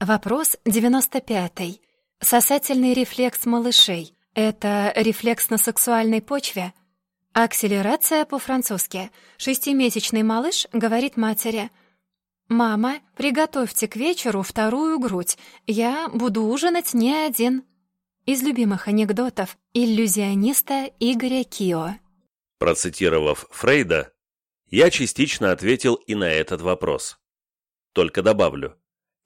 Вопрос 95. Сосательный рефлекс малышей — это рефлекс на сексуальной почве? Акселерация по-французски. Шестимесячный малыш говорит матери «Мама, приготовьте к вечеру вторую грудь, я буду ужинать не один». Из любимых анекдотов иллюзиониста Игоря Кио. Процитировав Фрейда, я частично ответил и на этот вопрос. Только добавлю,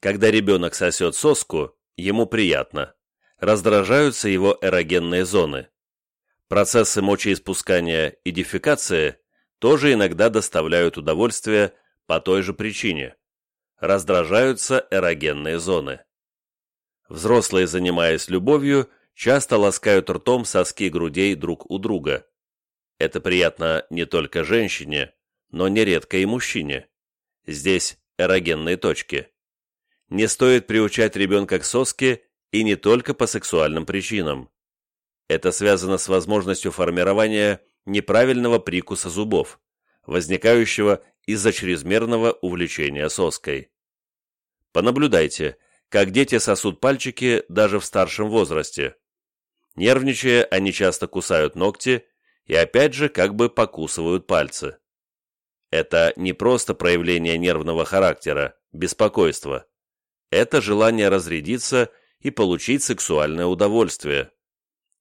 когда ребенок сосет соску, ему приятно. Раздражаются его эрогенные зоны. Процессы мочеиспускания и дефекации тоже иногда доставляют удовольствие по той же причине. Раздражаются эрогенные зоны. Взрослые, занимаясь любовью, часто ласкают ртом соски грудей друг у друга. Это приятно не только женщине, но нередко и мужчине. Здесь эрогенные точки не стоит приучать ребенка к соске и не только по сексуальным причинам. Это связано с возможностью формирования неправильного прикуса зубов, возникающего из-за чрезмерного увлечения соской. Понаблюдайте, как дети сосут пальчики даже в старшем возрасте. Нервничая, они часто кусают ногти и опять же как бы покусывают пальцы. Это не просто проявление нервного характера, беспокойства это желание разрядиться и получить сексуальное удовольствие.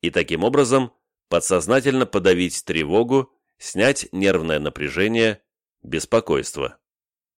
И таким образом подсознательно подавить тревогу, снять нервное напряжение, беспокойство.